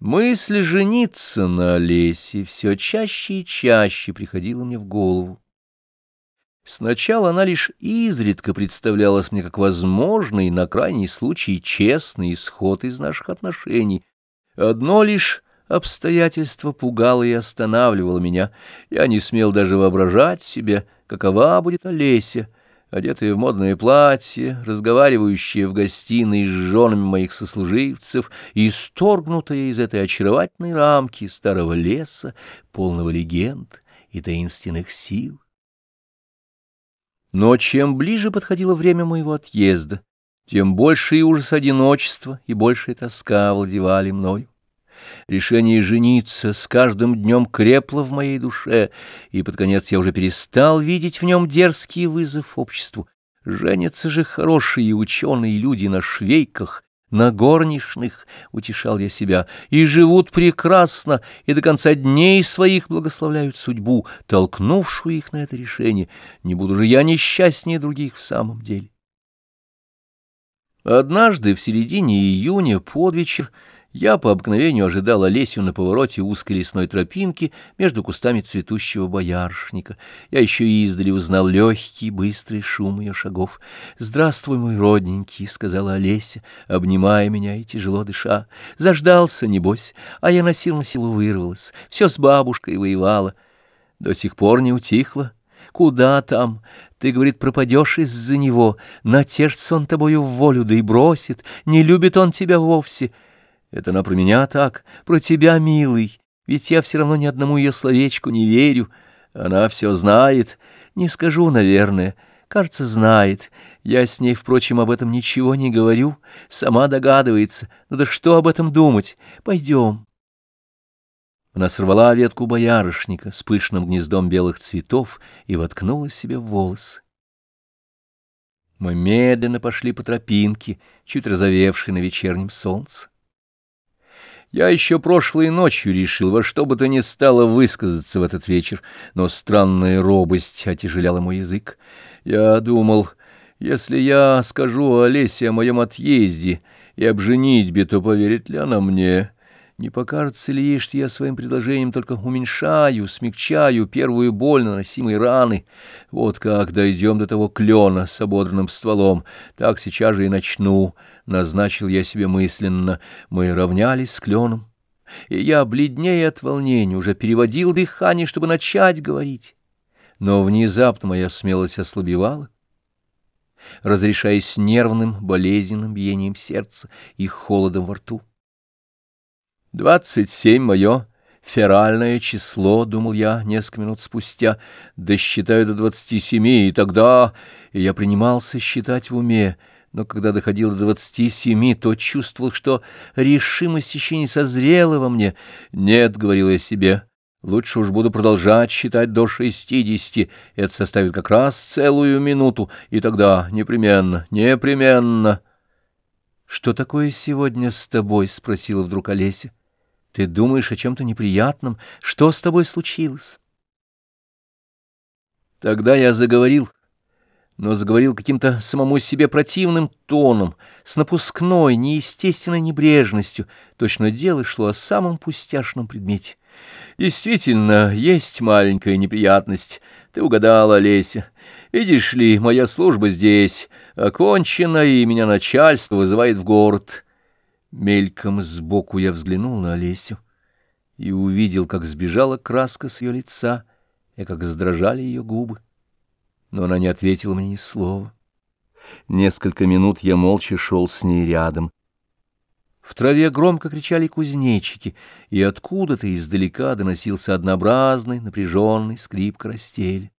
Мысль жениться на Олесе все чаще и чаще приходила мне в голову. Сначала она лишь изредка представлялась мне как возможный, на крайний случай, честный исход из наших отношений. Одно лишь обстоятельство пугало и останавливало меня. Я не смел даже воображать себе, какова будет Олеся, одетая в модное платье, разговаривающая в гостиной с женами моих сослуживцев и сторгнутая из этой очаровательной рамки старого леса, полного легенд и таинственных сил. Но чем ближе подходило время моего отъезда, тем больше и ужас одиночества и большая тоска владевали мною. Решение жениться с каждым днем крепло в моей душе, и под конец я уже перестал видеть в нем дерзкий вызов обществу. Женятся же хорошие ученые люди на швейках, на горничных, — утешал я себя, — и живут прекрасно, и до конца дней своих благословляют судьбу, толкнувшую их на это решение. Не буду же я несчастнее других в самом деле. Однажды в середине июня под вечер я по обыкновению ожидал Олесю на повороте узкой лесной тропинки между кустами цветущего боярышника. Я еще и издали узнал легкий, быстрый шум ее шагов. «Здравствуй, мой родненький», — сказала Олеся, обнимая меня и тяжело дыша. «Заждался, небось, а я на силу на силу вырвалась, все с бабушкой воевала. До сих пор не утихло. Куда там? Ты, говорит, пропадешь из-за него. Натешится он тобою в волю, да и бросит. Не любит он тебя вовсе». Это она про меня так, про тебя, милый, ведь я все равно ни одному ее словечку не верю. Она все знает, не скажу, наверное, кажется, знает. Я с ней, впрочем, об этом ничего не говорю, сама догадывается. Ну да что об этом думать? Пойдем. Она сорвала ветку боярышника с пышным гнездом белых цветов и воткнула себе в волосы. Мы медленно пошли по тропинке, чуть разовевшей на вечернем солнце. Я еще прошлой ночью решил во что бы то ни стало высказаться в этот вечер, но странная робость отяжеляла мой язык. Я думал, если я скажу Олесе о моем отъезде и об женитьбе, то поверит ли она мне? Не покажется ли ей, что я своим предложением только уменьшаю, смягчаю первую боль наносимой раны? Вот как дойдем до того клена с ободранным стволом, так сейчас же и начну. Назначил я себе мысленно. Мы равнялись с кленом, и я, бледнее от волнения, уже переводил дыхание, чтобы начать говорить. Но внезапно моя смелость ослабевала разрешаясь нервным, болезненным биением сердца и холодом во рту. Двадцать семь мое феральное число, — думал я несколько минут спустя, — досчитаю до двадцати семи, и тогда... И я принимался считать в уме, но когда доходил до двадцати семи, то чувствовал, что решимость еще не созрела во мне. Нет, — говорил я себе, — лучше уж буду продолжать считать до шестидесяти, это составит как раз целую минуту, и тогда непременно, непременно... — Что такое сегодня с тобой? — спросила вдруг Олеся. Ты думаешь о чем-то неприятном? Что с тобой случилось? Тогда я заговорил, но заговорил каким-то самому себе противным тоном, с напускной, неестественной небрежностью. Точно дело шло о самом пустяшном предмете. Действительно, есть маленькая неприятность. Ты угадала, Олеся. Видишь ли, моя служба здесь окончена, и меня начальство вызывает в город. Мельком сбоку я взглянул на Олесю и увидел, как сбежала краска с ее лица и как задрожали ее губы. Но она не ответила мне ни слова. Несколько минут я молча шел с ней рядом. В траве громко кричали кузнечики, и откуда-то издалека доносился однообразный напряженный скрип карастели.